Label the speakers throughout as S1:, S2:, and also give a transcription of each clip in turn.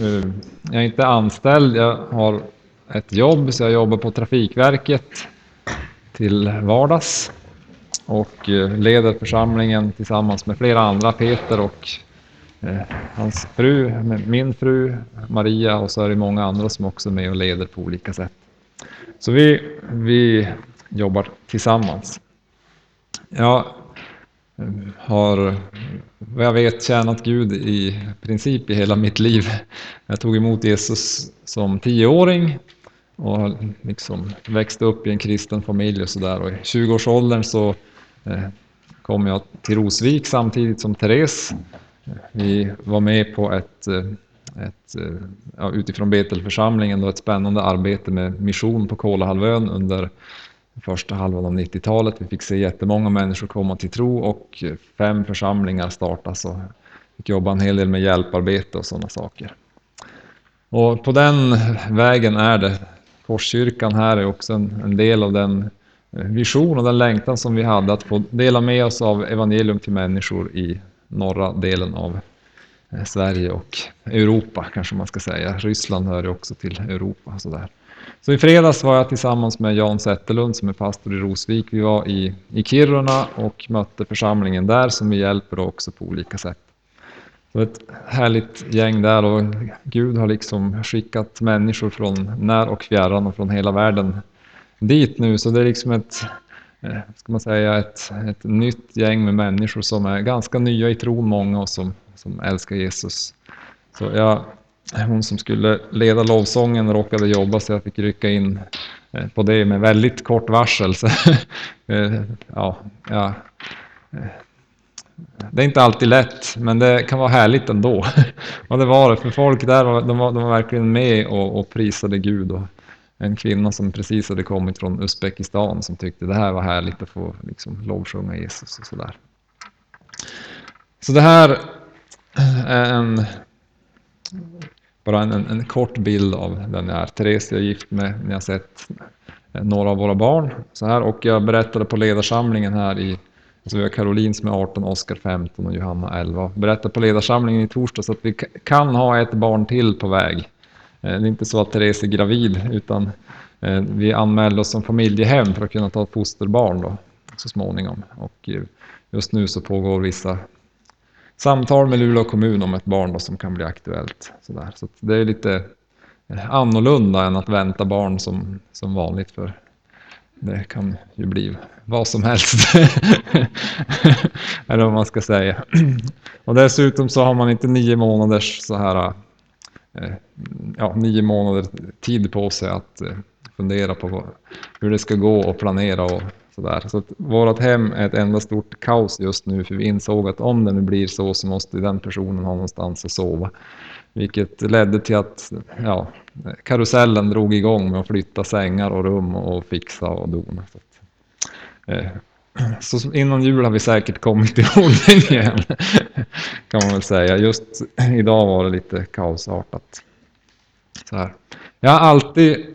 S1: Eh, jag är inte anställd, jag har ett jobb så jag jobbar på Trafikverket till vardags och eh, leder församlingen tillsammans med flera andra, Peter och eh, hans fru, min fru Maria och så är det många andra som också är med och leder på olika sätt. Så vi, vi jobbar tillsammans. Jag har vad jag vet tjänat Gud i princip i hela mitt liv. Jag tog emot Jesus som tioåring och liksom växte upp i en kristen familj och sådär. I 20-årsåldern så eh, kom jag till Rosvik samtidigt som Therese. Vi var med på ett, eh, ett eh, ja, utifrån Betelförsamlingen, då ett spännande arbete med mission på Kolahalvön under första halvan av 90-talet. Vi fick se jättemånga människor komma till tro och fem församlingar startas och fick jobba en hel del med hjälparbete och sådana saker. Och på den vägen är det. Korskyrkan här är också en, en del av den eh, vision och den längtan som vi hade att få dela med oss av evangelium till människor i norra delen av eh, Sverige och Europa kanske man ska säga. Ryssland hör ju också till Europa. Sådär. Så i fredags var jag tillsammans med Jan Zetterlund som är pastor i Rosvik. Vi var i, i Kiruna och mötte församlingen där som vi hjälper också på olika sätt. Så ett härligt gäng där och Gud har liksom skickat människor från när och fjärran och från hela världen dit nu. Så det är liksom ett, eh, ska man säga, ett, ett nytt gäng med människor som är ganska nya i tron, många och som, som älskar Jesus. Så jag hon som skulle leda lovsången råkade jobba så jag fick rycka in eh, på det med väldigt kort varsel. Så, eh, ja, ja, eh, det är inte alltid lätt, men det kan vara härligt ändå. Och det var det, för folk där de var, de var verkligen med och, och prisade Gud. Och en kvinna som precis hade kommit från Uzbekistan som tyckte det här var härligt att få liksom, lovsjunga Jesus och sådär. Så det här är en bara en, en, kort bild av den jag är. Therese jag är gift med, ni har sett några av våra barn. Så här, och jag berättade på ledarsamlingen här i så vi har Caroline som är 18, Oskar 15 och Johanna 11. Berättade på ledarsamlingen i torsdags att vi kan ha ett barn till på väg. Eh, det är inte så att Therese är gravid utan eh, vi anmälde oss som familjehem för att kunna ta ett fosterbarn då, så småningom. Och eh, just nu så pågår vissa samtal med Luleå kommun om ett barn då som kan bli aktuellt. Sådär. Så det är lite annorlunda än att vänta barn som, som vanligt för det kan ju bli vad som helst. Eller vad man ska säga. Och dessutom så har man inte nio månaders så här eh, ja, nio månader tid på sig att eh, fundera på hur det ska gå och planera och Sådär. Så att vårt hem är ett enda stort kaos just nu för vi insåg att om det nu blir så så måste den personen ha någonstans att sova. Vilket ledde till att ja, karusellen drog igång med att flytta sängar och rum och fixa och dona. Så, att, eh, så innan jul har vi säkert kommit i ordning igen. Kan man väl säga. Just idag var det lite kaosartat. Så här. Jag har alltid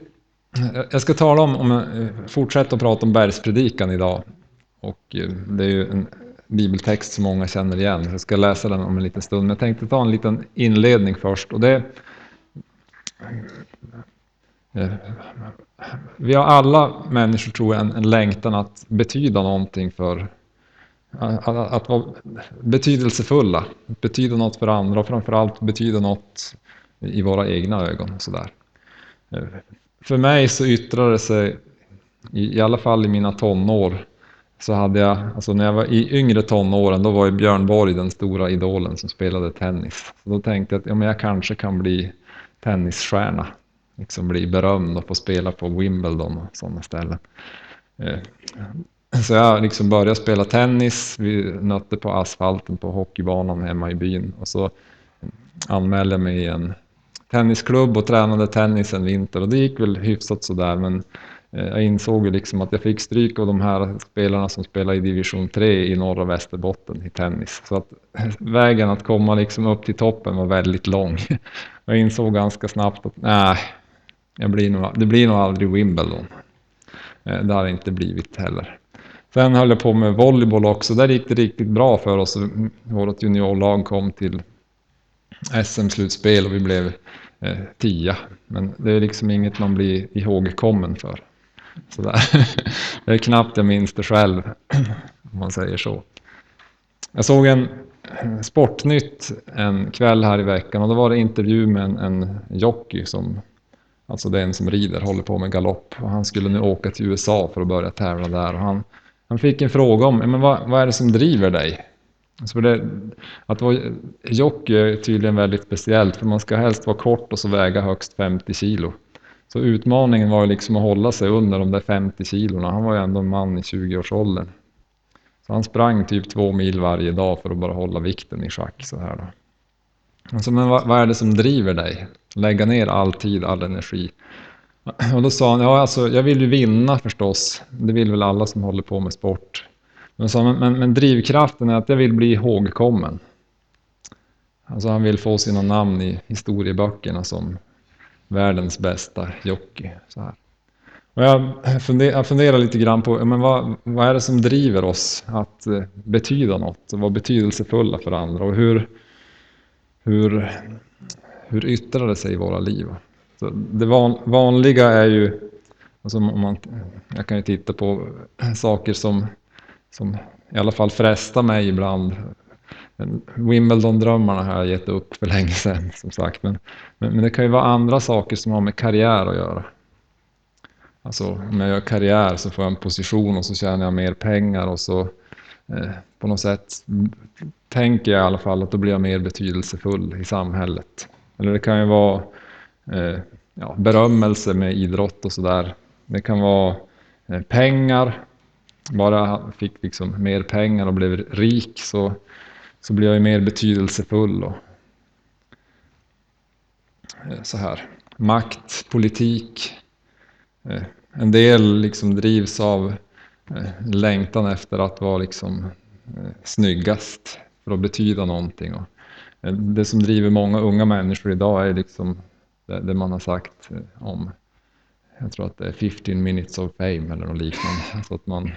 S1: jag ska tala om, om eh, fortsätta att prata om bergspredikan idag. Och eh, det är ju en bibeltext som många känner igen. Jag ska läsa den om en liten stund. Men jag tänkte ta en liten inledning först. Och det, eh, vi har alla människor, tror jag, en, en längtan att betyda någonting för att, att vara betydelsefulla, betyda något för andra och framförallt betyda något i våra egna ögon. Sådär för mig så yttrade det sig, i, i alla fall i mina tonår, så hade jag, alltså när jag var i yngre tonåren, då var ju Björn Borg den stora idolen som spelade tennis. Så då tänkte jag att ja, men jag kanske kan bli tennisstjärna, liksom bli berömd och få spela på Wimbledon och sådana ställen. Eh, så jag liksom började spela tennis, vi nötte på asfalten på hockeybanan hemma i byn och så anmälde jag mig i en tennisklubb och tränade tennis en vinter och det gick väl hyfsat sådär men eh, jag insåg ju liksom att jag fick stryk av de här spelarna som spelar i division 3 i norra Västerbotten i tennis. Så att eh, vägen att komma liksom upp till toppen var väldigt lång. Jag insåg ganska snabbt att nej, jag blir nog, det blir nog aldrig Wimbledon. Eh, det har det inte blivit heller. Sen höll jag på med volleyboll också. Där gick det riktigt bra för oss. Vårt juniorlag kom till SM-slutspel och vi blev eh, tia. Men det är liksom inget man blir ihågkommen för. Sådär. Det är knappt jag minns det själv, om man säger så. Jag såg en Sportnytt en kväll här i veckan och då var det intervju med en, en jockey som Alltså den som rider, håller på med galopp. Och han skulle nu åka till USA för att börja tävla där. Och han, han fick en fråga om men vad, vad är det som driver dig? Så det, att vara jockey är tydligen väldigt speciellt för man ska helst vara kort och så väga högst 50 kilo. Så utmaningen var liksom att hålla sig under de där 50 kilona. Han var ju ändå en man i 20-årsåldern. Så han sprang typ två mil varje dag för att bara hålla vikten i schack så här då. Alltså, men vad, vad är det som driver dig? Lägga ner all tid, all energi. Och då sa han, ja alltså jag vill ju vinna förstås. Det vill väl alla som håller på med sport. Men, så, men, men drivkraften är att jag vill bli ihågkommen. Alltså han vill få sina namn i historieböckerna som världens bästa jockey. Så här. Och jag, funder, jag funderar lite grann på men vad, vad är det som driver oss att eh, betyda något och vara betydelsefulla för andra och hur, hur, hur yttrar det sig i våra liv? Så det van, vanliga är ju, alltså man, jag kan ju titta på saker som, som i alla fall frestar mig ibland. Wimbledon-drömmarna har jag gett upp för länge sedan som sagt. Men, men, men, det kan ju vara andra saker som har med karriär att göra. Alltså om jag gör karriär så får jag en position och så tjänar jag mer pengar och så eh, på något sätt tänker jag i alla fall att då blir jag mer betydelsefull i samhället. Eller det kan ju vara eh, ja, berömmelse med idrott och sådär. Det kan vara eh, pengar. Bara jag fick liksom mer pengar och blev rik så, så blev jag ju mer betydelsefull. Och, eh, så här. Makt, politik. Eh, en del liksom drivs av eh, längtan efter att vara liksom snyggast för att betyda någonting. Och det som driver många unga människor idag är liksom det man har sagt om, jag tror att det är 15 minutes of fame eller något liknande. Alltså att, man,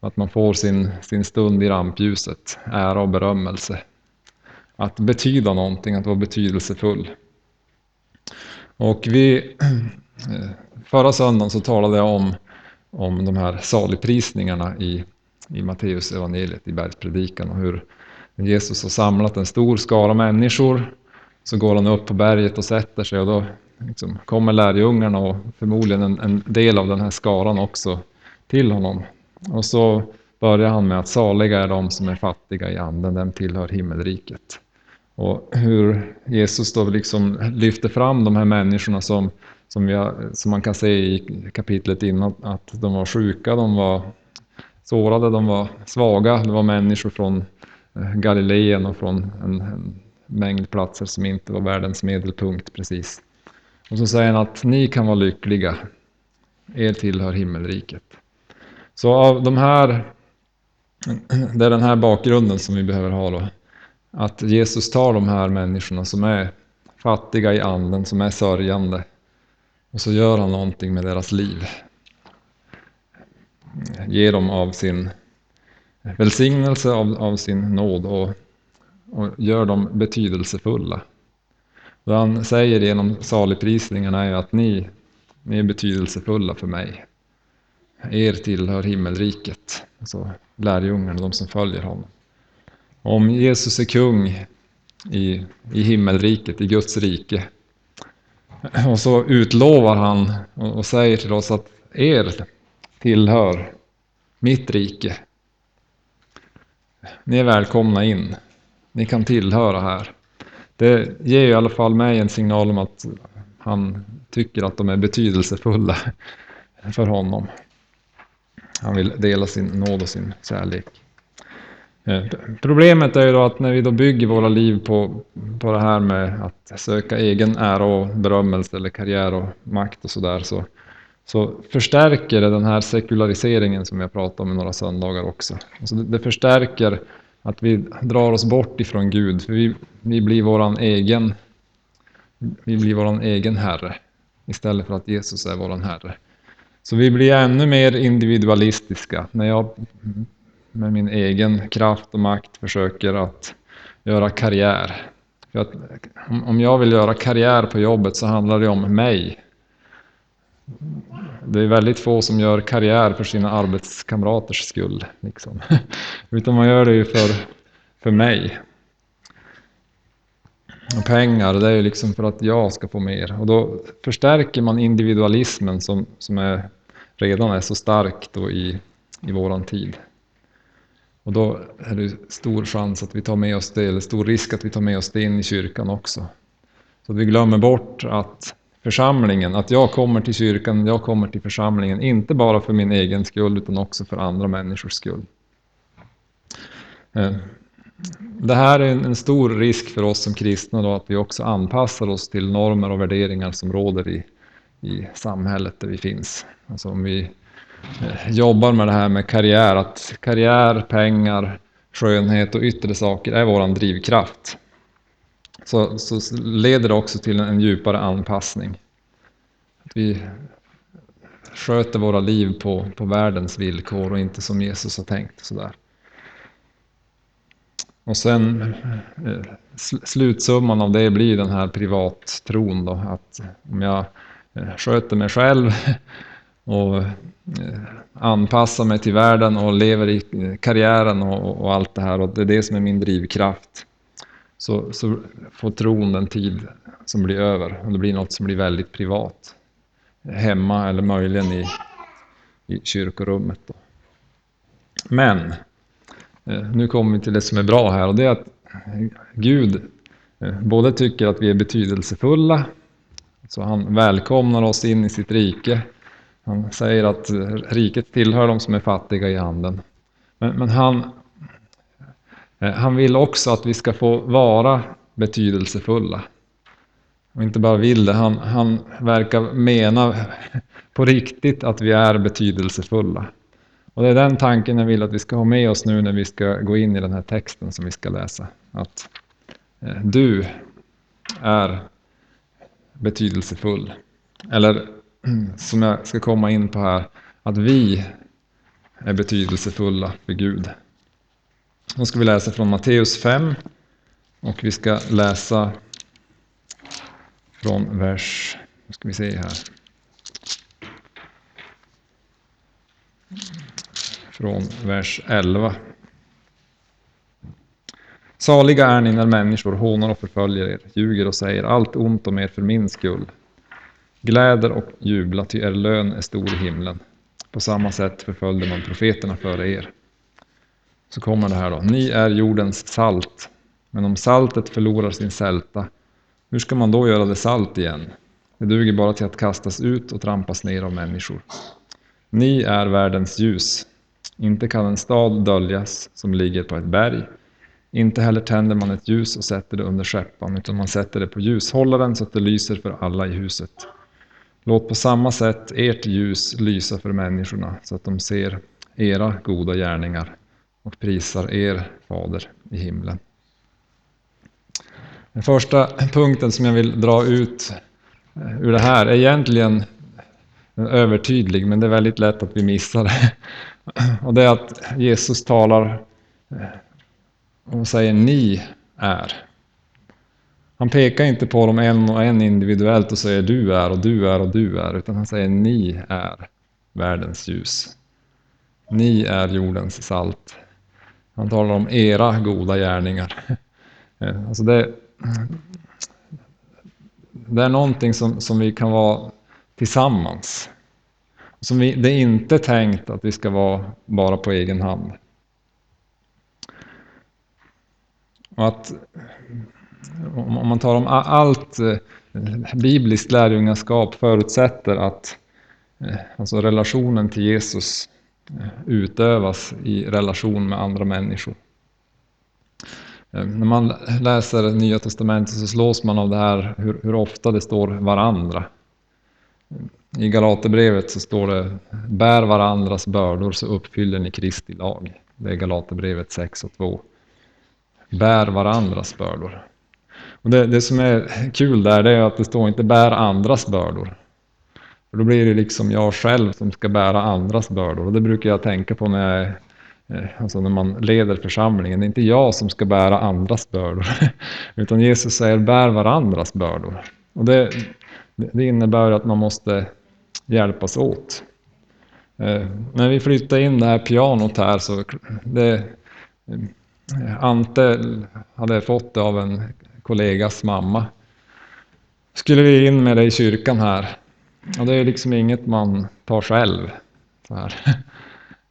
S1: att man får sin, sin stund i rampljuset, ära och berömmelse. Att betyda någonting, att vara betydelsefull. Och vi, förra söndagen så talade jag om, om de här saligprisningarna i, i Matteus evangeliet i bergspredikan och hur Jesus har samlat en stor skara människor. Så går han upp på berget och sätter sig och då liksom kommer lärjungarna och förmodligen en, en, del av den här skaran också till honom. Och så börjar han med att saliga är de som är fattiga i anden, dem tillhör himmelriket. Och hur Jesus då liksom lyfter fram de här människorna som, som, har, som man kan se i kapitlet innan, att de var sjuka, de var sårade, de var svaga, det var människor från eh, Galileen och från en, en mängd platser som inte var världens medelpunkt precis. Och så säger han att ni kan vara lyckliga, er tillhör himmelriket. Så av de här, det är den här bakgrunden som vi behöver ha då. Att Jesus tar de här människorna som är fattiga i anden, som är sörjande. Och så gör han någonting med deras liv. Ger dem av sin välsignelse av, av sin nåd och, och gör dem betydelsefulla. Det han säger genom saligprisningarna är att ni, ni är betydelsefulla för mig. Er tillhör himmelriket, alltså lärjungarna, de som följer honom. Om Jesus är kung i, i himmelriket, i Guds rike, och så utlovar han och, och säger till oss att er tillhör mitt rike, ni är välkomna in. Ni kan tillhöra här. Det ger i alla fall mig en signal om att han tycker att de är betydelsefulla för honom. Han vill dela sin nåd och sin kärlek. Eh, problemet är ju då att när vi då bygger våra liv på, på det här med att söka egen ära och berömmelse eller karriär och makt och sådär så, så förstärker det den här sekulariseringen som jag pratade om i några söndagar också. Alltså det, det förstärker att vi drar oss bort ifrån Gud, för vi, vi blir våran egen vi blir våran egen Herre istället för att Jesus är våran Herre. Så vi blir ännu mer individualistiska när jag med min egen kraft och makt försöker att göra karriär. För att om jag vill göra karriär på jobbet så handlar det om mig. Det är väldigt få som gör karriär för sina arbetskamraters skull. Liksom. Utan man gör det ju för, för mig. Och pengar, det är ju liksom för att jag ska få mer. Och då förstärker man individualismen som, som är, redan är så stark då i, i våran tid. Och då är det stor chans att vi tar med oss det, eller stor risk att vi tar med oss det in i kyrkan också. Så att vi glömmer bort att församlingen, att jag kommer till kyrkan, jag kommer till församlingen, inte bara för min egen skull utan också för andra människors skull. Eh, det här är en stor risk för oss som kristna då, att vi också anpassar oss till normer och värderingar som råder i, i samhället där vi finns. Alltså om vi eh, jobbar med det här med karriär, att karriär, pengar, skönhet och yttre saker är våran drivkraft. Så, så leder det också till en djupare anpassning. Att vi sköter våra liv på, på världens villkor och inte som Jesus har tänkt. Sådär. Och sen eh, slutsumman av det blir den här privattron då, att om jag eh, sköter mig själv och eh, anpassar mig till världen och lever i karriären och, och allt det här och det är det som är min drivkraft. Så, så får tron den tid som blir över och det blir något som blir väldigt privat. Hemma eller möjligen i, i kyrkorummet. Då. Men eh, nu kommer vi till det som är bra här och det är att Gud eh, både tycker att vi är betydelsefulla, så han välkomnar oss in i sitt rike. Han säger att eh, riket tillhör de som är fattiga i anden. Men, men han, Eh, han vill också att vi ska få vara betydelsefulla. Och inte bara vill det, han, han verkar mena på riktigt att vi är betydelsefulla. Och det är den tanken jag vill att vi ska ha med oss nu när vi ska gå in i den här texten som vi ska läsa. Att eh, du är betydelsefull. Eller som jag ska komma in på här, att vi är betydelsefulla för Gud. Då ska vi läsa från Matteus 5 och vi ska läsa från vers, nu ska vi se här. från vers 11. Saliga är ni när människor hånar och förföljer er, ljuger och säger allt ont om er för min skull. Gläder och jubla, ty er lön är stor i himlen. På samma sätt förföljde man profeterna före er. Så kommer det här då. Ni är jordens salt. Men om saltet förlorar sin sälta, hur ska man då göra det salt igen? Det duger bara till att kastas ut och trampas ner av människor. Ni är världens ljus. Inte kan en stad döljas som ligger på ett berg. Inte heller tänder man ett ljus och sätter det under skeppan, utan man sätter det på ljushållaren så att det lyser för alla i huset. Låt på samma sätt ert ljus lysa för människorna så att de ser era goda gärningar och prisar er fader i himlen. Den första punkten som jag vill dra ut eh, ur det här är egentligen övertydlig, men det är väldigt lätt att vi missar det. Och det är att Jesus talar eh, och säger ni är. Han pekar inte på dem en och en individuellt och säger du är och du är och du är, utan han säger ni är världens ljus. Ni är jordens salt. Han talar om era goda gärningar. Eh, alltså det, det är någonting som, som vi kan vara tillsammans. Som vi, det är inte tänkt att vi ska vara bara på egen hand. Och att, om man talar om allt eh, bibliskt lärjungaskap förutsätter att eh, alltså relationen till Jesus Eh, utövas i relation med andra människor. Eh, när man läser Nya Testamentet så slås man av det här hur, hur ofta det står varandra. I Galaterbrevet så står det Bär varandras bördor så uppfyller ni Kristi lag. Det är Galaterbrevet 6 och 2. Bär varandras bördor. Och det, det som är kul där det är att det står inte bär andras bördor. För då blir det liksom jag själv som ska bära andras bördor. Och det brukar jag tänka på när jag eh, alltså när man leder församlingen, det är inte jag som ska bära andras bördor. Utan Jesus säger bär varandras bördor. Och det, det innebär att man måste hjälpas åt. Eh, när vi flyttade in det här pianot här så det, eh, Ante hade fått det av en kollegas mamma. Skulle vi in med det i kyrkan här. Och det är liksom inget man tar själv. Så här.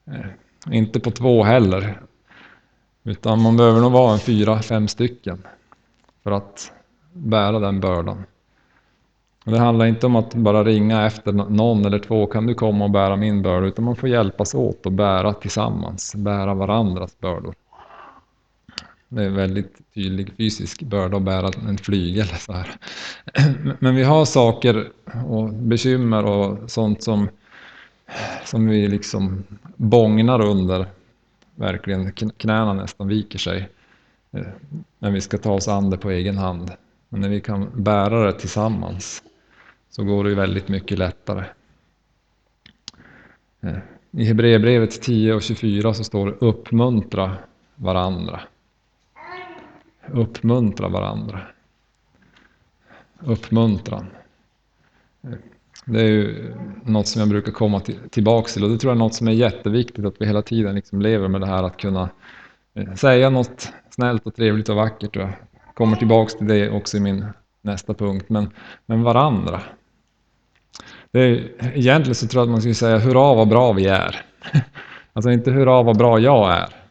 S1: Inte på två heller. Utan man behöver nog vara en fyra, fem stycken. För att bära den bördan. Det handlar inte om att bara ringa efter någon eller två, kan du komma och bära min börda? Utan man får hjälpas åt och bära tillsammans, bära varandras bördor. Det är en väldigt tydlig fysisk börda att bära en flygel. Så här. Men vi har saker och bekymmer och sånt som, som vi liksom bångnar under. Verkligen knäna nästan viker sig. Men när vi ska ta oss an det på egen hand. Men när vi kan bära det tillsammans så går det ju väldigt mycket lättare. Eh, I Hebreerbrevet 10 och 24 så står det uppmuntra varandra. Uppmuntra varandra. Uppmuntran. Det är ju något som jag brukar komma tillbaka till och det tror jag är något som är jätteviktigt att vi hela tiden liksom lever med det här att kunna eh, säga något snällt och trevligt och vackert. Jag kommer tillbaka till det också i min nästa punkt. Men, men varandra. Det är, egentligen så tror jag att man skulle säga hurra vad bra vi är. Alltså inte hurra vad bra jag är.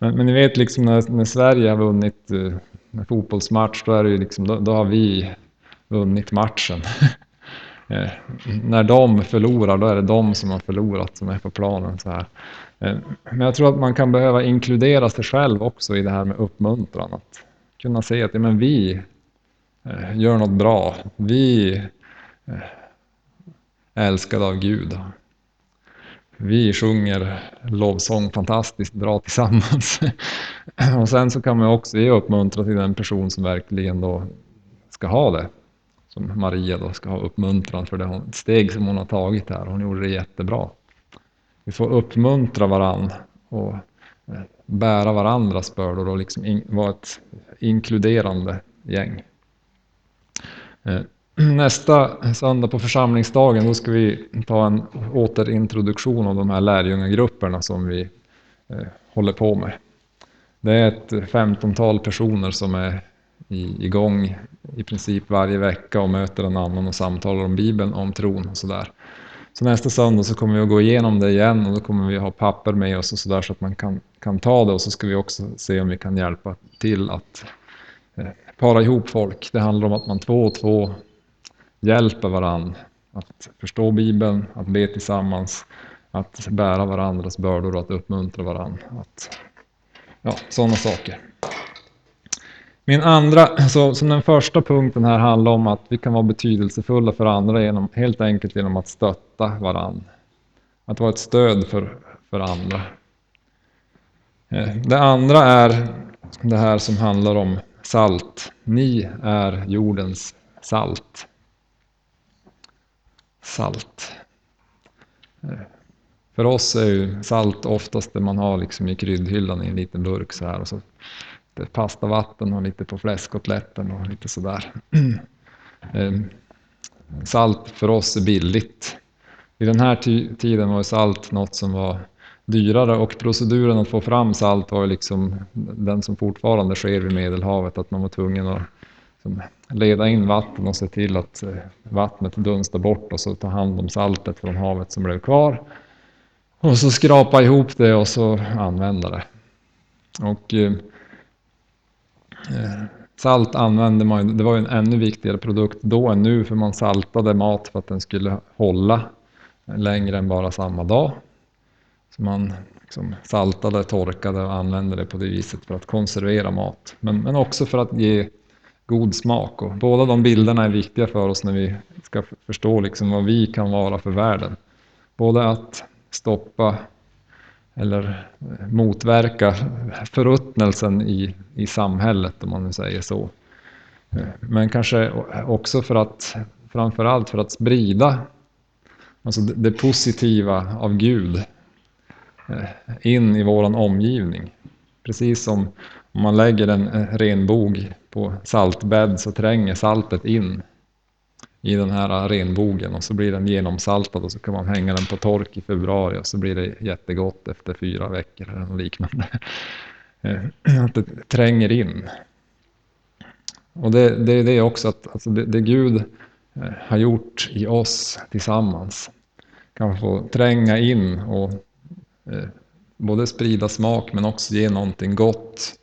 S1: Men, men ni vet liksom när, när Sverige har vunnit uh, en fotbollsmatch då, är det liksom, då, då har vi vunnit matchen. eh, när de förlorar då är det de som har förlorat som är på planen. Så här. Eh, men jag tror att man kan behöva inkludera sig själv också i det här med uppmuntran. Att kunna se att ja, men vi eh, gör något bra. Vi eh, är älskade av Gud. Vi sjunger lovsång fantastiskt bra tillsammans. Och sen så kan man också ge uppmuntran till den person som verkligen då ska ha det. Som Maria då ska ha uppmuntran för det steg som hon har tagit här. Hon gjorde det jättebra. Vi får uppmuntra varann och eh, bära varandras bördor och liksom vara ett inkluderande gäng. Eh, Nästa söndag på församlingsdagen då ska vi ta en återintroduktion av de här lärjungagrupperna som vi eh, håller på med. Det är ett femtontal personer som är i igång i princip varje vecka och möter en annan och samtalar om Bibeln, om tron och sådär. Så nästa söndag så kommer vi att gå igenom det igen och då kommer vi ha papper med oss och sådär så att man kan, kan ta det och så ska vi också se om vi kan hjälpa till att eh, para ihop folk. Det handlar om att man två och två hjälper varandra att förstå Bibeln, att be tillsammans, att bära varandras bördor och att uppmuntra varandra. Att, ja, sådana saker. Min andra, så, som den första punkten här handlar om att vi kan vara betydelsefulla för andra genom, helt enkelt genom att stötta varandra. Att vara ett stöd för, för andra. Eh, det andra är det här som handlar om salt. Ni är jordens salt salt. För oss är ju salt oftast det man har liksom i kryddhyllan i en liten burk så här. Och så lite pastavatten och lite på fläskkotletten och lite sådär. Ehm, salt för oss är billigt. I den här tiden var salt något som var dyrare och proceduren att få fram salt var ju liksom den som fortfarande sker vid Medelhavet. Att man var tvungen att leda in vatten och se till att eh, vattnet dunstar bort och så ta hand om saltet från havet som blev kvar. Och så skrapa ihop det och så använda det. Och eh, eh, Salt använde man det var ju en ännu viktigare produkt då än nu för man saltade mat för att den skulle hålla längre än bara samma dag. Så man liksom saltade, torkade och använde det på det viset för att konservera mat. Men, men också för att ge god smak. Och båda de bilderna är viktiga för oss när vi ska förstå liksom vad vi kan vara för världen. Både att stoppa eller eh, motverka förruttnelsen i, i samhället om man nu säger så. Eh, men kanske också för att framförallt för att sprida alltså det, det positiva av Gud eh, in i våran omgivning. Precis som om man lägger en eh, renbog på saltbädd så tränger saltet in i den här eh, renbogen och så blir den genomsaltad och så kan man hänga den på tork i februari och så blir det jättegott efter fyra veckor eller något liknande. Eh, att det tränger in. Och det, det är också att alltså det, det Gud har gjort i oss tillsammans kan få tränga in och både sprida smak men också ge någonting gott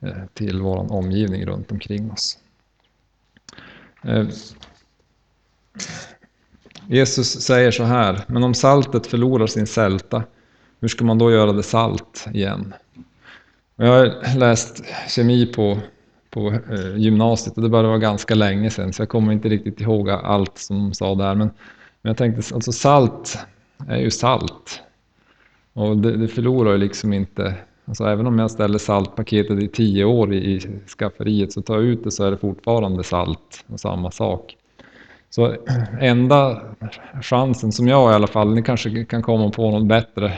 S1: Eh, till vår omgivning runt omkring oss. Eh, Jesus säger så här, men om saltet förlorar sin sälta, hur ska man då göra det salt igen? Jag har läst kemi på, på eh, gymnasiet och det började vara ganska länge sedan så jag kommer inte riktigt ihåg allt som de sa där. Men, men jag tänkte, alltså salt är ju salt. Och det, det förlorar ju liksom inte, alltså även om jag ställer saltpaketet i tio år i, skafferiet så tar jag ut det så är det fortfarande salt och samma sak. Så enda chansen som jag i alla fall, ni kanske kan komma på något bättre,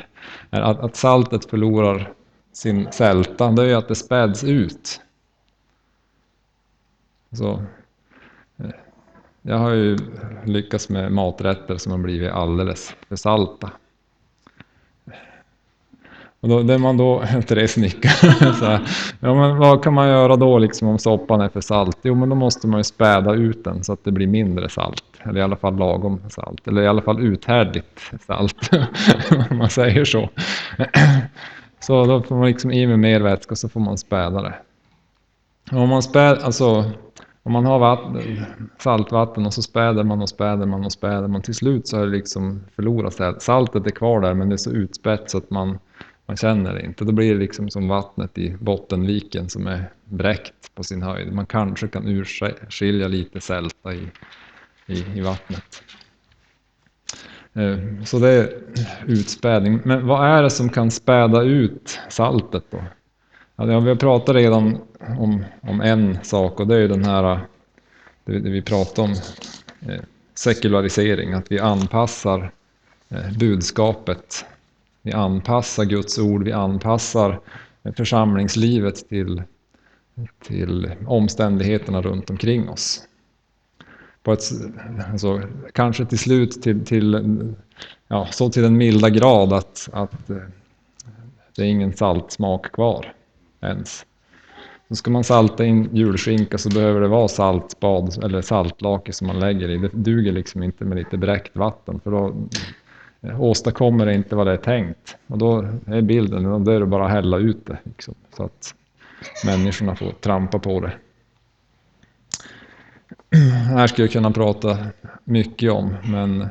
S1: är att, att saltet förlorar sin sälta, det är ju att det späds ut. Så, eh, jag har ju lyckats med maträtter som har blivit alldeles för salta. Och då, det man då, Therese nickar, så här, ja men vad kan man göra då liksom om soppan är för salt? Jo men då måste man ju späda ut den så att det blir mindre salt. Eller i alla fall lagom salt. Eller i alla fall uthärdligt salt. om man säger så. Så då får man liksom i med mer vätska så får man späda det. Om man späd, alltså om man har vatten, saltvatten och så späder man och späder man och späder man. Till slut så har det liksom förlorat Saltet är kvar där men det är så utspätt så att man man känner det inte. Då blir det liksom som vattnet i Bottenviken som är bräckt på sin höjd. Man kanske kan urskilja lite sälta i, i, i vattnet. Eh, så det är utspädning. Men vad är det som kan späda ut saltet då? Ja, vi har pratat redan om, om en sak och det är den här, det vi pratar om, eh, sekularisering, att vi anpassar eh, budskapet vi anpassar Guds ord, vi anpassar församlingslivet till, till omständigheterna runt omkring oss. På ett, alltså, kanske till slut till, till, ja, så till den milda grad att, att eh, det är ingen saltsmak kvar ens. Så ska man salta in julskinka så behöver det vara saltbad eller saltlake som man lägger i. Det duger liksom inte med lite bräckt vatten för då Eh, åstadkommer det inte vad det är tänkt. Och då är bilden, då är det bara att hälla ut det. Liksom, så att människorna får trampa på det. Det här skulle jag kunna prata mycket om, men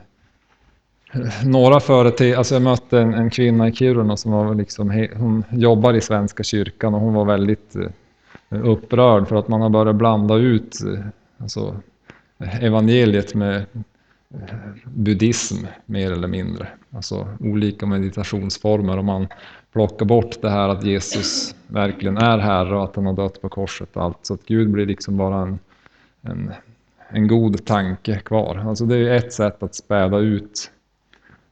S1: några företeelser, alltså jag mötte en, en, kvinna i Kiruna som var liksom, hon jobbar i Svenska kyrkan och hon var väldigt eh, upprörd för att man har börjat blanda ut eh, alltså, evangeliet med buddhism mer eller mindre. Alltså olika meditationsformer. Om man plockar bort det här att Jesus verkligen är Herre och att han har dött på korset och allt. Så att Gud blir liksom bara en, en, en god tanke kvar. Alltså det är ett sätt att späda ut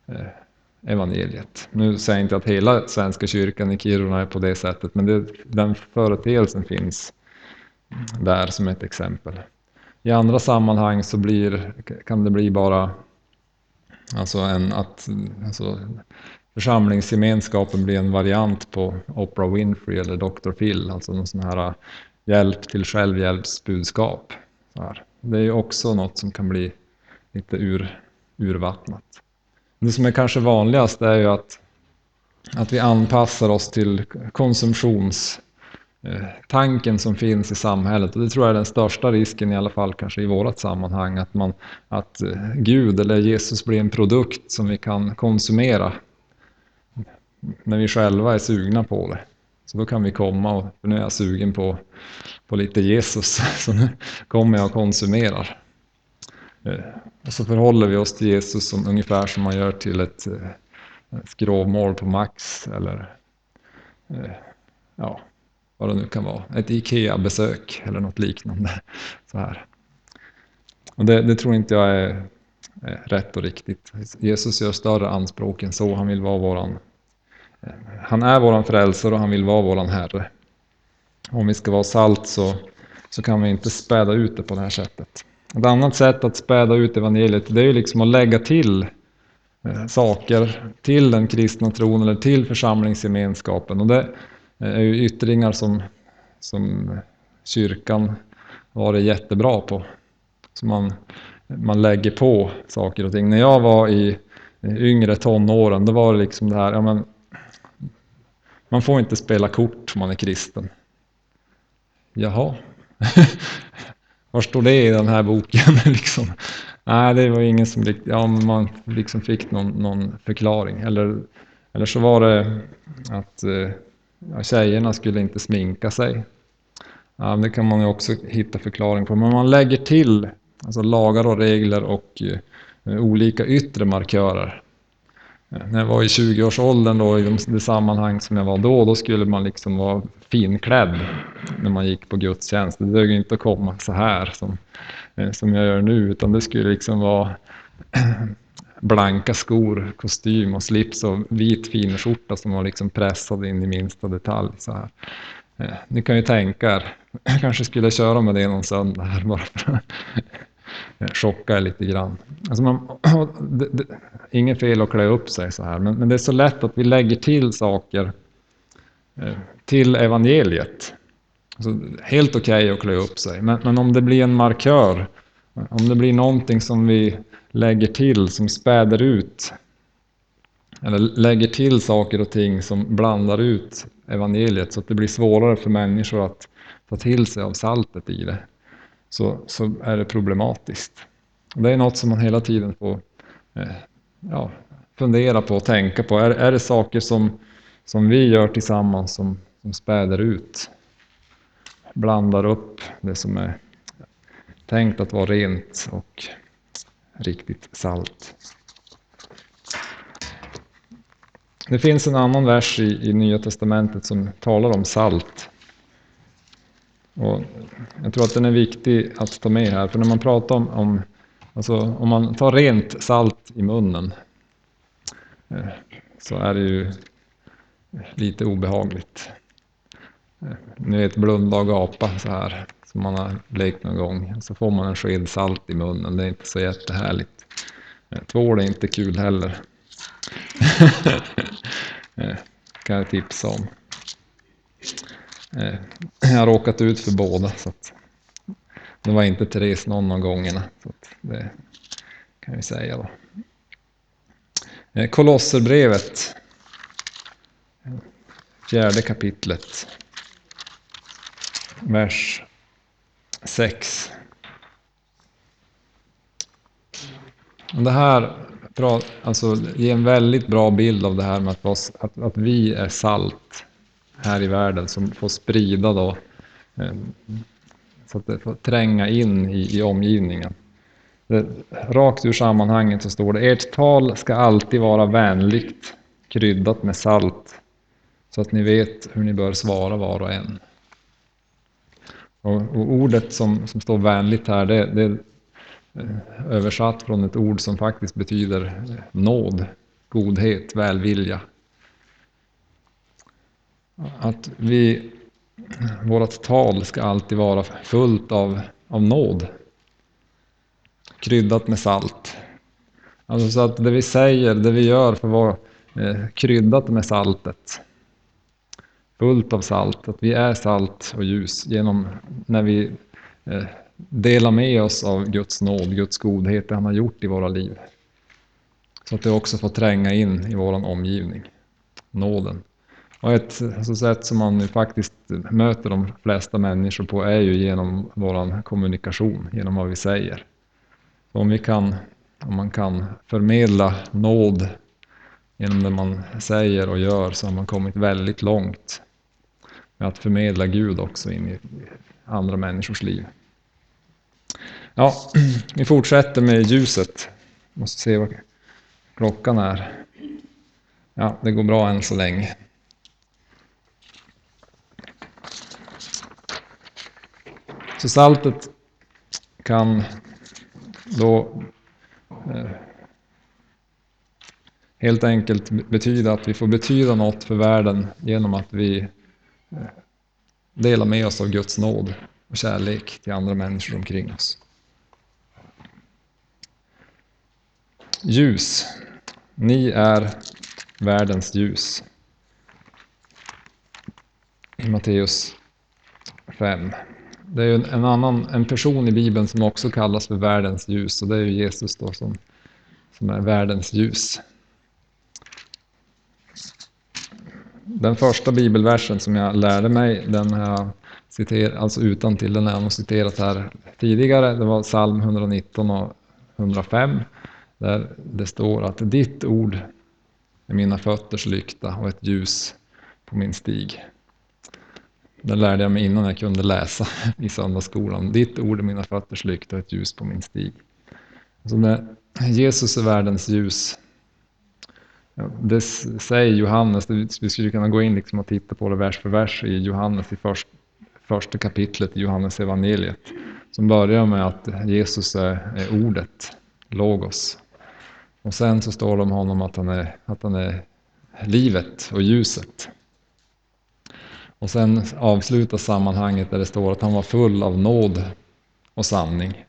S1: eh, evangeliet. Nu säger jag inte att hela Svenska kyrkan i Kiruna är på det sättet, men det, den företeelsen finns där som ett exempel. I andra sammanhang så blir, kan det bli bara alltså en, att alltså, församlingsgemenskapen blir en variant på Oprah Winfrey eller Dr. Phil, alltså någon sån här eh, hjälp till självhjälpsbudskap. Det är också något som kan bli lite ur, urvattnat. Det som är kanske vanligast är ju att, att vi anpassar oss till konsumtions Eh, tanken som finns i samhället. Och det tror jag är den största risken i alla fall kanske i vårt sammanhang. Att, man, att eh, Gud eller Jesus blir en produkt som vi kan konsumera när vi själva är sugna på det. Så då kan vi komma och nu är jag sugen på, på lite Jesus så nu kommer jag och konsumerar. Eh, och så förhåller vi oss till Jesus som, ungefär som man gör till ett skrovmål på Max eller ja, vad det nu kan vara, ett IKEA-besök eller något liknande. Så här. Och det, det tror inte jag är, rätt och riktigt. Jesus gör större anspråk än så. Han vill vara våran eh, han är våran frälsare och han vill vara våran Herre. Om vi ska vara salt så, så kan vi inte späda ut det på det här sättet. Ett annat sätt att späda ut evangeliet det är ju liksom att lägga till eh, saker till den kristna tron eller till församlingsgemenskapen. Och det Eh, är ju yttringar som, som kyrkan varit jättebra på. Så man, man lägger på saker och ting. När jag var i yngre tonåren, då var det liksom det här, ja men, man får inte spela kort om man är kristen. Jaha, var står det i den här boken? liksom. Nej, det var ingen som riktigt, ja man liksom fick någon, någon förklaring. Eller, eller så var det att eh, ja, tjejerna skulle inte sminka sig. Ja, det kan man ju också hitta förklaring på. Men man lägger till alltså lagar och regler och eh, olika yttre markörer. Eh, när jag var i 20-årsåldern då, i det sammanhang som jag var då, då skulle man liksom vara finklädd när man gick på gudstjänst. Det dög inte att komma så här som, eh, som jag gör nu, utan det skulle liksom vara blanka skor, kostym och slips och vit finskjorta som var liksom pressad in i minsta detalj. Så här. Eh, ni kan ju tänka er, jag kanske skulle köra med det någon söndag här bara för att eh, chocka er lite grann. Alltså man, det, det, inget fel att klä upp sig så här, men, men, det är så lätt att vi lägger till saker eh, till evangeliet. Alltså, helt okej okay att klä upp sig, men, men om det blir en markör, om det blir någonting som vi lägger till som späder ut eller lägger till saker och ting som blandar ut evangeliet så att det blir svårare för människor att ta till sig av saltet i det, så, så är det problematiskt. Det är något som man hela tiden får eh, ja, fundera på och tänka på. Är, är det saker som, som vi gör tillsammans som, som späder ut, blandar upp det som är tänkt att vara rent och riktigt salt. Det finns en annan vers i, i Nya Testamentet som talar om salt. Och jag tror att den är viktig att ta med här, för när man pratar om, om alltså om man tar rent salt i munnen eh, så är det ju lite obehagligt. Eh, ni vet blunda och gapa så här, som man har lekt någon gång. Så får man en sked salt i munnen, det är inte så jättehärligt. Tvål är inte kul heller. Kan jag tipsa om. Jag har råkat ut för båda. Så det var inte Therese någon av gångerna. Så det kan vi säga då. Kolosserbrevet. Fjärde kapitlet. Vers 6. Det här alltså, ger en väldigt bra bild av det här med att, att, att vi är salt här i världen som får sprida då, eh, så att det får tränga in i, i omgivningen. Det, rakt ur sammanhanget så står det ert tal ska alltid vara vänligt, kryddat med salt, så att ni vet hur ni bör svara var och en. Och, och ordet som, som står vänligt här, det, det är översatt från ett ord som faktiskt betyder eh, nåd, godhet, välvilja. Att vi, vårt tal ska alltid vara fullt av, av nåd. Kryddat med salt. Alltså så att det vi säger, det vi gör får vara eh, kryddat med saltet. Fullt av salt, att vi är salt och ljus genom när vi eh, med oss av Guds nåd, Guds godhet, det han har gjort i våra liv. Så att det också får tränga in i vår omgivning. Nåden. Och ett alltså, sätt som man faktiskt möter de flesta människor på är ju genom vår kommunikation, genom vad vi säger. Så om, vi kan, om man kan förmedla nåd genom det man säger och gör så har man kommit väldigt långt med att förmedla Gud också in i andra människors liv. Ja, vi fortsätter med ljuset. Måste se vad klockan är. Ja, det går bra än så länge. Så saltet kan då eh, helt enkelt betyda att vi får betyda något för världen genom att vi dela med oss av Guds nåd och kärlek till andra människor omkring oss. Ljus. Ni är världens ljus. I Matteus 5. Det är en annan en person i Bibeln som också kallas för världens ljus och det är Jesus då som, som är världens ljus. Den första bibelversen som jag lärde mig, den har jag citerat, alltså utan till den har jag citerat här tidigare. Det var psalm 119 och 105. Där det står att ditt ord är mina fötters lykta och ett ljus på min stig. Det lärde jag mig innan jag kunde läsa i söndagsskolan. Ditt ord är mina fötters lykta och ett ljus på min stig. Så när Jesus är världens ljus det säger Johannes, vi skulle kunna gå in liksom och titta på det vers för vers i Johannes i först, första kapitlet i Johannes evangeliet. Som börjar med att Jesus är, är ordet, logos. Och sen så står det om honom att han, är, att han är livet och ljuset. Och sen avslutas sammanhanget där det står att han var full av nåd och sanning.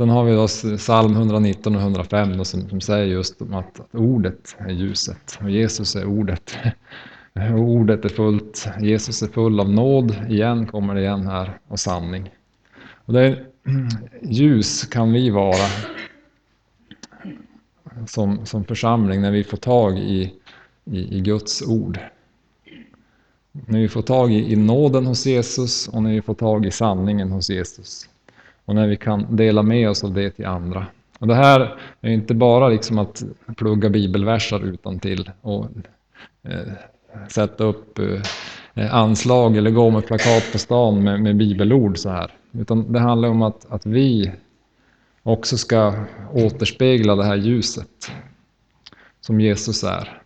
S1: Sen har vi då psalm 119 och 105 då som, som säger just om att, ordet är ljuset och Jesus är ordet. Och ordet är fullt, Jesus är full av nåd, igen kommer det igen här, och sanning. Och det är, ljus kan vi vara som, som församling när vi får tag i, i, i Guds ord. När vi får tag i, i nåden hos Jesus och när vi får tag i sanningen hos Jesus. Och när vi kan dela med oss av det till andra. Och det här är inte bara liksom att plugga bibelversar utan till och eh, sätta upp eh, anslag eller gå med plakat på stan med, med bibelord så här. Utan det handlar om att, att vi också ska återspegla det här ljuset som Jesus är.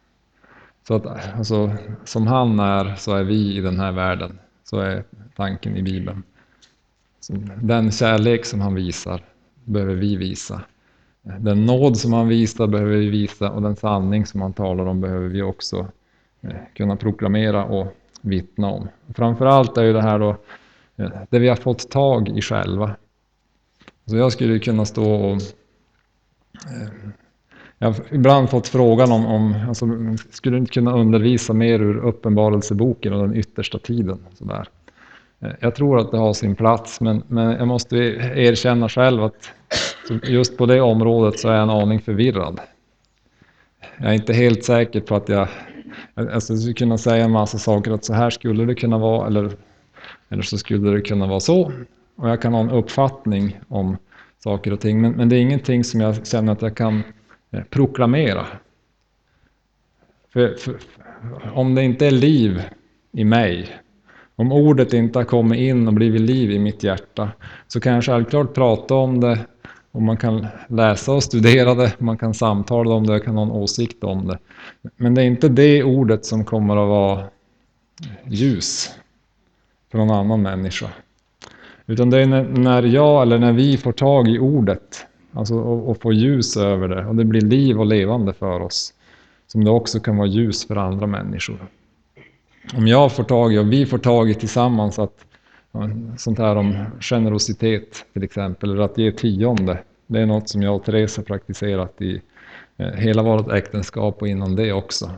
S1: Så att alltså, som han är så är vi i den här världen. Så är tanken i Bibeln. Den kärlek som han visar behöver vi visa. Den nåd som han visar behöver vi visa och den sanning som han talar om behöver vi också eh, kunna proklamera och vittna om. Framförallt är ju det här då eh, det vi har fått tag i själva. Så jag skulle kunna stå och... Eh, jag har ibland fått frågan om, om alltså, skulle inte kunna undervisa mer ur Uppenbarelseboken och den yttersta tiden. Sådär. Eh, jag tror att det har sin plats, men, men jag måste erkänna själv att just på det området så är jag en aning förvirrad. Jag är inte helt säker på att jag... Alltså jag skulle kunna säga en massa saker att så här skulle det kunna vara eller, eller så skulle det kunna vara så. Och jag kan ha en uppfattning om saker och ting, men, men det är ingenting som jag känner att jag kan eh, proklamera. För, för, om det inte är liv i mig, om ordet inte har kommit in och blivit liv i mitt hjärta, så kan jag självklart prata om det och man kan läsa och studera det, man kan samtala om det, och kan ha en åsikt om det. Men det är inte det ordet som kommer att vara ljus för någon annan människa. Utan det är när jag eller när vi får tag i ordet alltså, och, och får ljus över det och det blir liv och levande för oss som det också kan vara ljus för andra människor. Om jag får tag i och vi får tag i tillsammans att sånt här om generositet till exempel, eller att ge tionde. Det är något som jag och Therese har praktiserat i eh, hela vårt äktenskap och inom det också.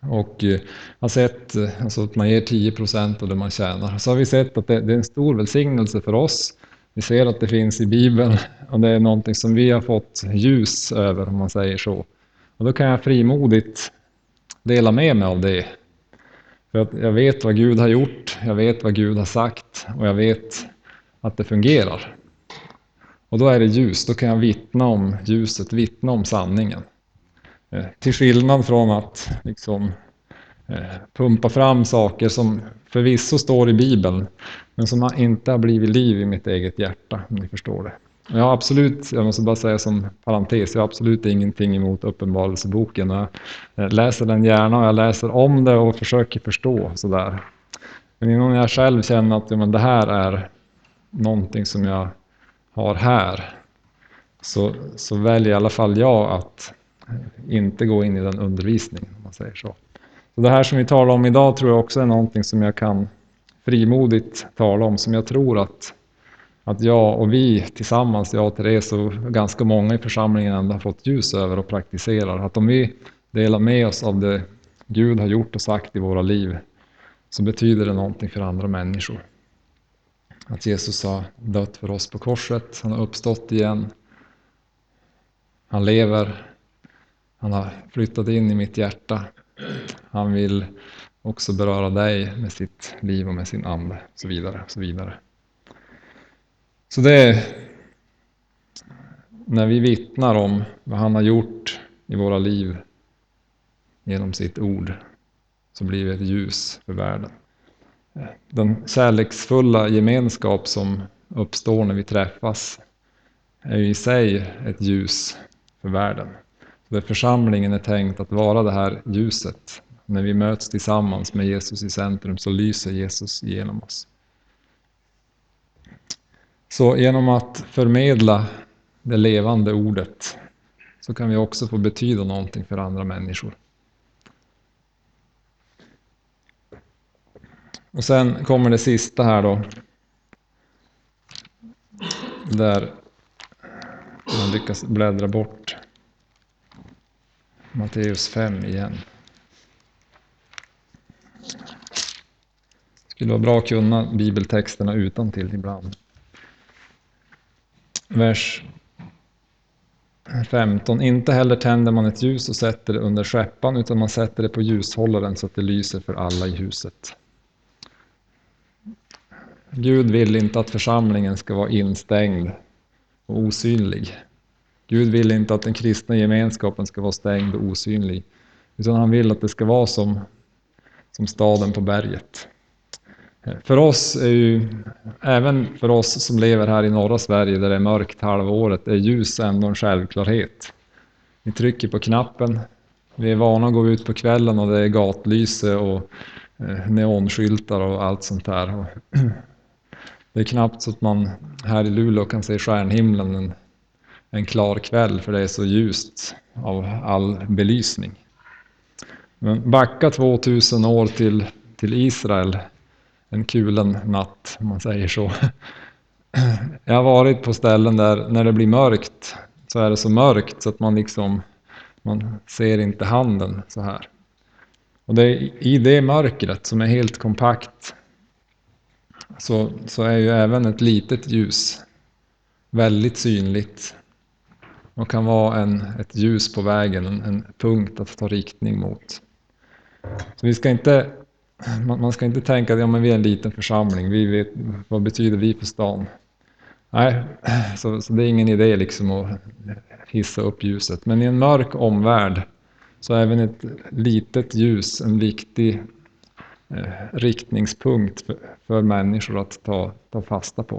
S1: Och eh, har sett eh, alltså att man ger 10 procent av det man tjänar. Så har vi sett att det, det, är en stor välsignelse för oss. Vi ser att det finns i Bibeln och det är någonting som vi har fått ljus över om man säger så. Och då kan jag frimodigt dela med mig av det. För jag vet vad Gud har gjort, jag vet vad Gud har sagt och jag vet att det fungerar. Och då är det ljus, då kan jag vittna om ljuset, vittna om sanningen. Eh, till skillnad från att liksom, eh, pumpa fram saker som förvisso står i Bibeln, men som inte har blivit liv i mitt eget hjärta, om ni förstår det. Jag har absolut, jag måste bara säga som parentes, jag har absolut ingenting emot Uppenbarelseboken. Jag eh, läser den gärna och jag läser om det och försöker förstå sådär. Men innan jag själv känner att ja, men det här är någonting som jag har här, så, så väljer i alla fall jag att inte gå in i den undervisningen, om man säger så. så. Det här som vi talar om idag tror jag också är någonting som jag kan frimodigt tala om, som jag tror att, att jag och vi tillsammans, jag och Therese och ganska många i församlingen ändå har fått ljus över och praktiserar. Att om vi delar med oss av det Gud har gjort och sagt i våra liv, så betyder det någonting för andra människor. Att Jesus har dött för oss på korset, han har uppstått igen. Han lever, han har flyttat in i mitt hjärta. Han vill också beröra dig med sitt liv och med sin ande, och så vidare. Och så vidare. Så det är när vi vittnar om vad han har gjort i våra liv genom sitt ord, så blir vi ett ljus för världen. Den kärleksfulla gemenskap som uppstår när vi träffas är ju i sig ett ljus för världen. Där församlingen är tänkt att vara det här ljuset. När vi möts tillsammans med Jesus i centrum så lyser Jesus genom oss. Så genom att förmedla det levande ordet så kan vi också få betyda någonting för andra människor. Och sen kommer det sista här då. Där man lyckas bläddra bort Matteus 5 igen. Det skulle vara bra att kunna bibeltexterna utan till ibland. Vers 15. Inte heller tänder man ett ljus och sätter det under skeppan utan man sätter det på ljushållaren så att det lyser för alla i huset. Gud vill inte att församlingen ska vara instängd och osynlig. Gud vill inte att den kristna gemenskapen ska vara stängd och osynlig. Utan han vill att det ska vara som, som staden på berget. För oss är ju, även för oss som lever här i norra Sverige där det är mörkt halvåret, är ljus ändå en självklarhet. Vi trycker på knappen, vi är vana att gå ut på kvällen och det är gatlyse och eh, neonskyltar och allt sånt där. Det är knappt så att man här i Luleå kan se stjärnhimlen en, en klar kväll för det är så ljust av all belysning. Men backa 2000 år till, till Israel, en kulen natt om man säger så. Jag har varit på ställen där när det blir mörkt så är det så mörkt så att man liksom man ser inte handen så här. Och det är i det mörkret som är helt kompakt så, så är ju även ett litet ljus väldigt synligt och kan vara en, ett ljus på vägen, en, en punkt att ta riktning mot. Så vi ska inte, man, man, ska inte tänka att ja, men vi är en liten församling, vi vet, vad betyder vi för stan? Nej, så, så det är ingen idé liksom att hissa upp ljuset. Men i en mörk omvärld så är även ett litet ljus en viktig Eh, riktningspunkt för, för människor att ta, ta fasta på.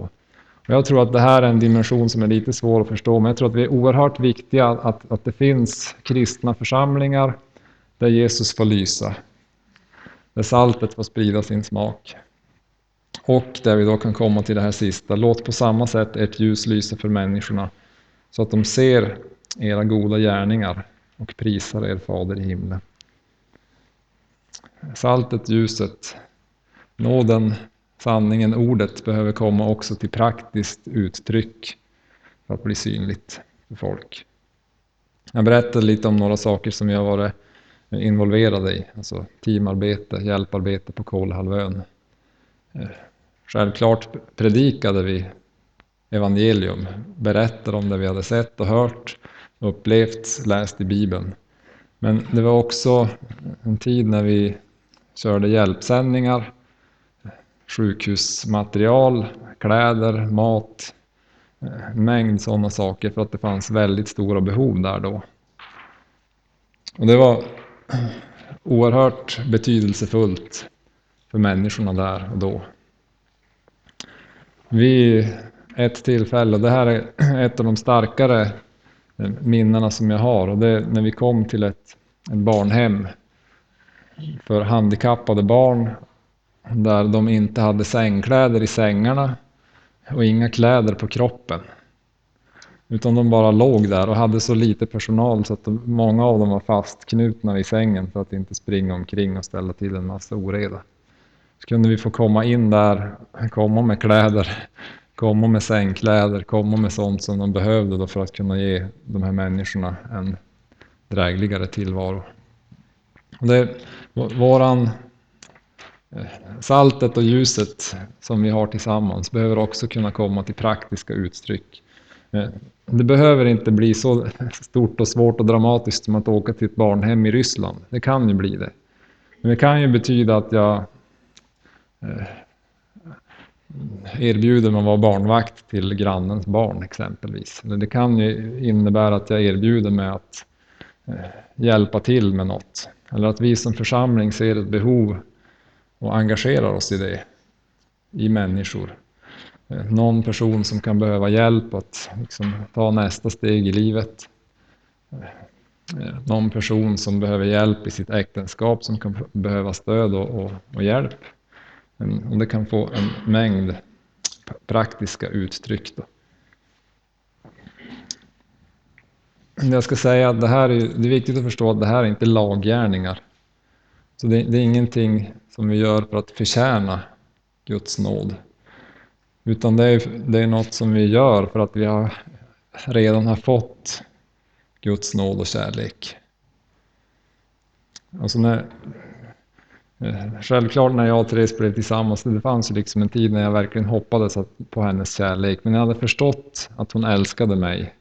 S1: Och jag tror att det här är en dimension som är lite svår att förstå, men jag tror att vi är oerhört viktiga att, att det finns kristna församlingar där Jesus får lysa. Där saltet får sprida sin smak. Och där vi då kan komma till det här sista, låt på samma sätt ert ljus lysa för människorna så att de ser era goda gärningar och prisar er fader i himlen. Saltet, ljuset, nåden, sanningen, ordet behöver komma också till praktiskt uttryck för att bli synligt för folk. Jag berättade lite om några saker som jag varit involverade i, alltså teamarbete, hjälparbete på Kolhalvön. Eh, självklart predikade vi evangelium, berättade om det vi hade sett och hört, upplevt, läst i Bibeln. Men det var också en tid när vi körde hjälpsändningar, sjukhusmaterial, kläder, mat, en mängd sådana saker för att det fanns väldigt stora behov där då. Och det var oerhört betydelsefullt för människorna där och då. Vid ett tillfälle, det här är ett av de starkare minnena som jag har, och det är när vi kom till ett, ett barnhem för handikappade barn där de inte hade sängkläder i sängarna och inga kläder på kroppen. Utan de bara låg där och hade så lite personal så att de, många av dem var fastknutna vid sängen för att inte springa omkring och ställa till en massa oreda. Så kunde vi få komma in där, komma med kläder, komma med sängkläder, komma med sånt som de behövde då för att kunna ge de här människorna en drägligare tillvaro. Det, våran, eh, saltet och ljuset som vi har tillsammans behöver också kunna komma till praktiska uttryck. Eh, det behöver inte bli så stort och svårt och dramatiskt som att åka till ett barnhem i Ryssland. Det kan ju bli det. Men det kan ju betyda att jag eh, erbjuder mig att vara barnvakt till grannens barn exempelvis. Eller det kan ju innebära att jag erbjuder mig att eh, hjälpa till med något. Eller att vi som församling ser ett behov och engagerar oss i det, i människor. Eh, någon person som kan behöva hjälp att liksom ta nästa steg i livet. Eh, eh, någon person som behöver hjälp i sitt äktenskap som kan behöva stöd och, och, och hjälp. Och det kan få en mängd praktiska uttryck. Då. Jag ska säga att det här är, det är viktigt att förstå att det här är inte laggärningar. Så det, det är ingenting som vi gör för att förtjäna Guds nåd. Utan det är, det är något som vi gör för att vi har, redan har fått Guds nåd och kärlek. Alltså när, eh, självklart när jag och Therese blev tillsammans, det fanns ju liksom en tid när jag verkligen hoppades på hennes kärlek. Men när jag hade förstått att hon älskade mig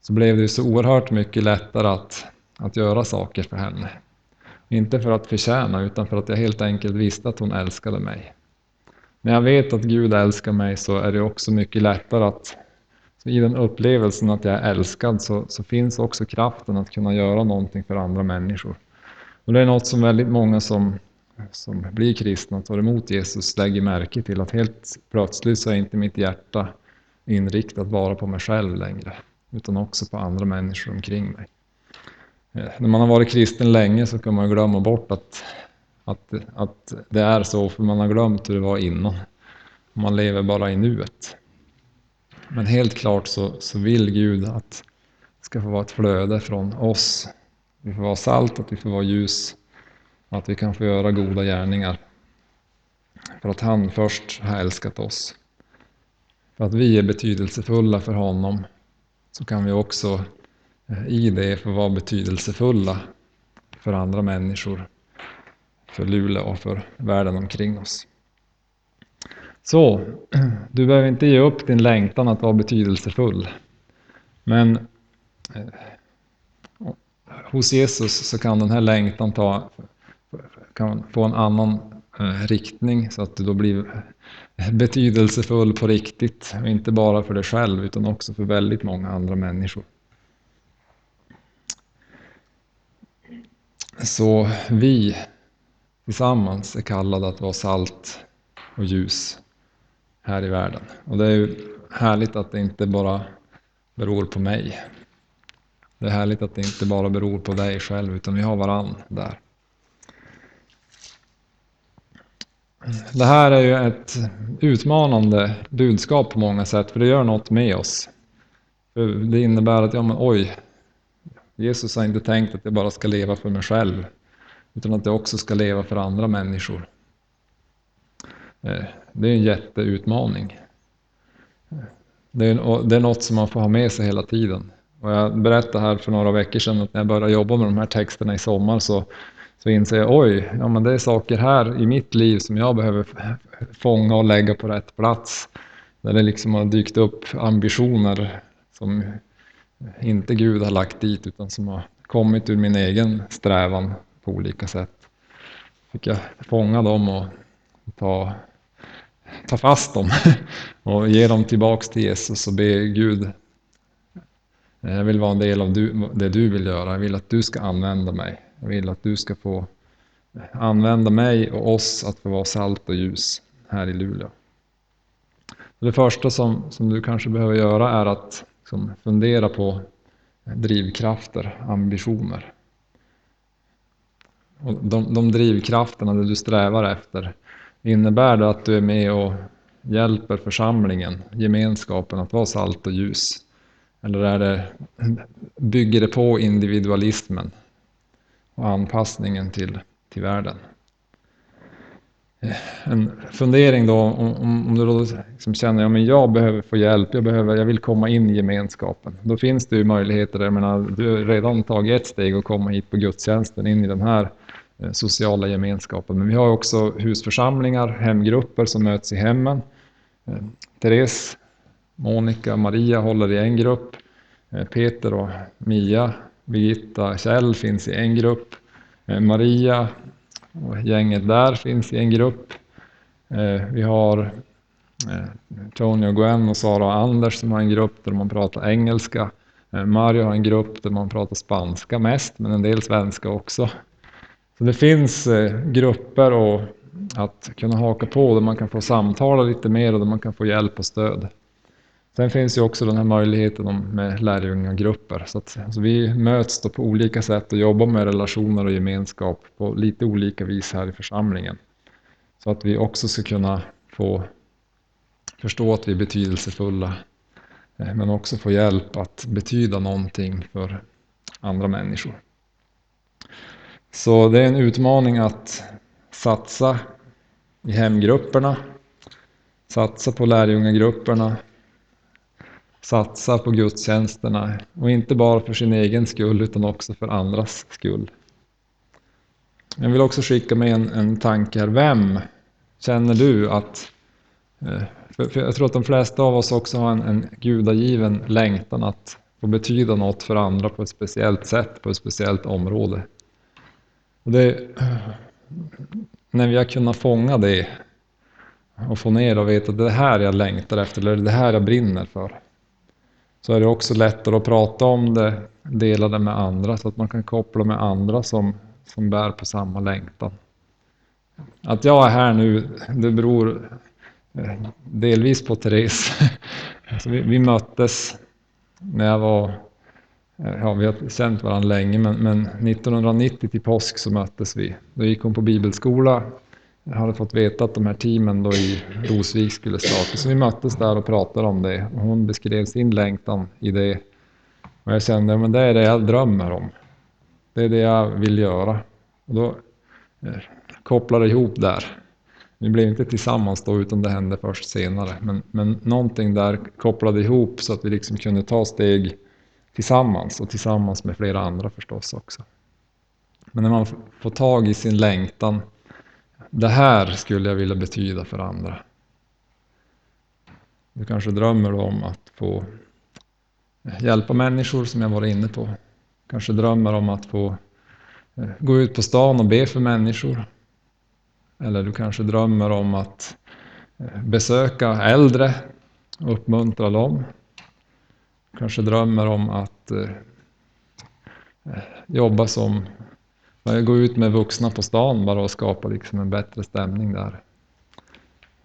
S1: så blev det så oerhört mycket lättare att, att göra saker för henne. Inte för att förtjäna, utan för att jag helt enkelt visste att hon älskade mig. När jag vet att Gud älskar mig så är det också mycket lättare att i den upplevelsen att jag är älskad så, så finns också kraften att kunna göra någonting för andra människor. Och det är något som väldigt många som, som blir kristna och tar emot Jesus lägger märke till att helt plötsligt så är inte mitt hjärta inriktat bara på mig själv längre utan också på andra människor omkring mig. Eh, när man har varit kristen länge så kan man glömma bort att, att, att det är så, för man har glömt hur det var innan. Man lever bara i nuet. Men helt klart så, så vill Gud att det ska få vara ett flöde från oss. Vi får vara salt, att vi får vara ljus, att vi kan få göra goda gärningar. För att han först har älskat oss. För att vi är betydelsefulla för honom så kan vi också eh, i det få vara betydelsefulla för andra människor, för Luleå och för världen omkring oss. Så, du behöver inte ge upp din längtan att vara betydelsefull. Men eh, hos Jesus så kan den här längtan ta, kan få en annan eh, riktning så att du då blir betydelsefull på riktigt. Inte bara för dig själv utan också för väldigt många andra människor. Så vi tillsammans är kallade att vara salt och ljus här i världen. Och det är ju härligt att det inte bara beror på mig. Det är härligt att det inte bara beror på dig själv utan vi har varann där. Det här är ju ett utmanande budskap på många sätt, för det gör något med oss. Det innebär att, ja men oj, Jesus har inte tänkt att jag bara ska leva för mig själv, utan att det också ska leva för andra människor. Eh, det är en jätteutmaning. Eh, det är, det är något som man får ha med sig hela tiden. Och jag berättade här för några veckor sedan att när jag började jobba med de här texterna i sommar så så inser jag oj, ja, men det är saker här i mitt liv som jag behöver fånga och lägga på rätt plats. Där det liksom har dykt upp ambitioner som inte Gud har lagt dit utan som har kommit ur min egen strävan på olika sätt. Fick jag fånga dem och ta, ta fast dem och ge dem tillbaks till Jesus och be Gud jag vill vara en del av det du vill göra. Jag vill att du ska använda mig. Jag vill att du ska få använda mig och oss att få vara salt och ljus här i Luleå. Det första som, som du kanske behöver göra är att liksom, fundera på drivkrafter, ambitioner. Och de, de drivkrafterna det du strävar efter, innebär det att du är med och hjälper församlingen, gemenskapen att vara salt och ljus? Eller är det, bygger det på individualismen och anpassningen till, till världen? En fundering då om, om du då liksom känner att ja, jag behöver få hjälp, jag, behöver, jag vill komma in i gemenskapen. Då finns det ju möjligheter. Jag menar, du har redan tagit ett steg och komma hit på gudstjänsten, in i den här Eh, sociala gemenskapen. Men vi har också husförsamlingar, hemgrupper som möts i hemmen. Eh, Therese, Monica, Maria håller i en grupp. Eh, Peter och Mia, Birgitta, Kjell finns i en grupp. Maria och gänget där finns i en grupp. Vi har Tony och Gwen och Sara och Anders som har en grupp där man pratar engelska. Mario har en grupp där man pratar spanska mest, men en del svenska också. Så det finns eh, grupper och att kunna haka på där man kan få samtala lite mer och där man kan få hjälp och stöd. Sen finns ju också den här möjligheten med lärjungagrupper. Så, att, alltså vi möts då på olika sätt och jobbar med relationer och gemenskap på lite olika vis här i församlingen. Så att vi också ska kunna få förstå att vi är betydelsefulla. Eh, men också få hjälp att betyda någonting för andra människor. Så det är en utmaning att satsa i hemgrupperna, satsa på lärjungagrupperna, satsa på gudstjänsterna och inte bara för sin egen skull utan också för andras skull. Jag vill också skicka med en, en tanke här. Vem känner du att... Eh, för, för jag tror att de flesta av oss också har en, en gudagiven längtan att få betyda något för andra på ett speciellt sätt, på ett speciellt område. Och det, när vi har kunnat fånga det och få ner och veta att det är det här jag längtar efter, eller det här jag brinner för så är det också lättare att prata om det, dela det med andra så att man kan koppla med andra som, som bär på samma längtan. Att jag är här nu, det beror eh, delvis på Therese. Alltså vi, vi, möttes när jag var, Eh, ja vi har känt varandra länge, men, men 1990 till påsk så möttes vi. Då gick hon på bibelskola jag hade fått veta att de här teamen då i Rosvik skulle starta. Så vi möttes där och pratade om det. Och hon beskrev sin längtan i det. Och jag kände att det är det jag drömmer om. Det är det jag vill göra. Och då eh, kopplade kopplade ihop där. Vi blev inte tillsammans då utan det hände först senare. Men, men någonting där kopplade ihop så att vi liksom kunde ta steg tillsammans och tillsammans med flera andra förstås också. Men när man får tag i sin längtan det här skulle jag vilja betyda för andra. Du kanske drömmer om att få hjälpa människor som jag var inne på. Kanske drömmer om att få eh, gå ut på stan och be för människor. Eller du kanske drömmer om att eh, besöka äldre och uppmuntra dem. Kanske drömmer om att eh, eh jobba som eh, Gå ut med vuxna på stan bara och skapa liksom en bättre stämning där.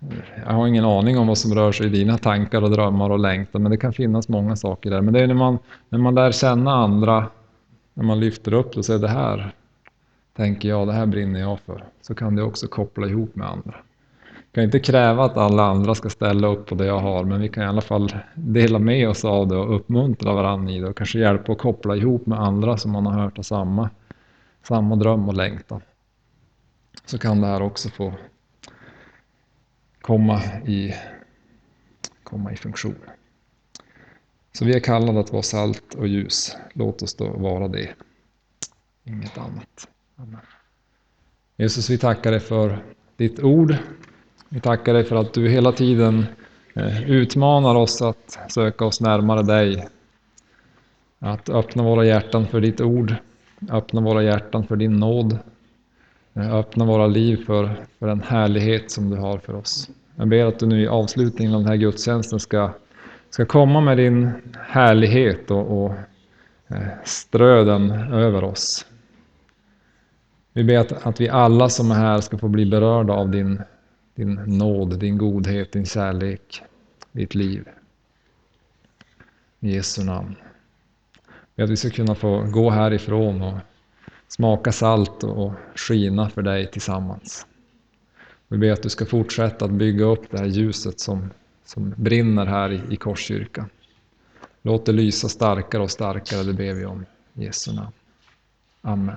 S1: Eh, jag har ingen aning om vad som rör sig i dina tankar och drömmar och längtan, men det kan finnas många saker där. Men det är när man, när man lär känna andra, när man lyfter upp det och säger det här tänker jag, det här brinner jag för. Så kan det också koppla ihop med andra. Vi kan inte kräva att alla andra ska ställa upp på det jag har, men vi kan i alla fall dela med oss av det och uppmuntra varandra i det och kanske hjälpa och koppla ihop med andra som man har hört har samma samma dröm och längtan. Så kan det här också få komma i, komma i funktion. Så vi är kallade att vara salt och ljus. Låt oss då vara det. Inget annat. Amen. Jesus, vi tackar dig för ditt ord. Vi tackar dig för att du hela tiden eh, utmanar oss att söka oss närmare dig. Att öppna våra hjärtan för ditt ord. Öppna våra hjärtan för din nåd. Eh, öppna våra liv för, för den härlighet som du har för oss. Jag ber att du nu i avslutningen av den här gudstjänsten ska, ska komma med din härlighet och, och eh, strö den över oss. Vi ber att, att vi alla som är här ska få bli berörda av din, din nåd, din godhet, din kärlek, ditt liv. I Jesu namn. Att vi ska kunna få gå härifrån och smaka salt och skina för dig tillsammans. Vi ber att du ska fortsätta att bygga upp det här ljuset som, som brinner här i, i Korskyrkan. Låt det lysa starkare och starkare, det ber vi om. I Jesu namn. Amen.